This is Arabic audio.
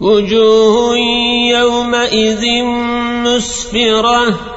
وجوه يومئذ مسفرة.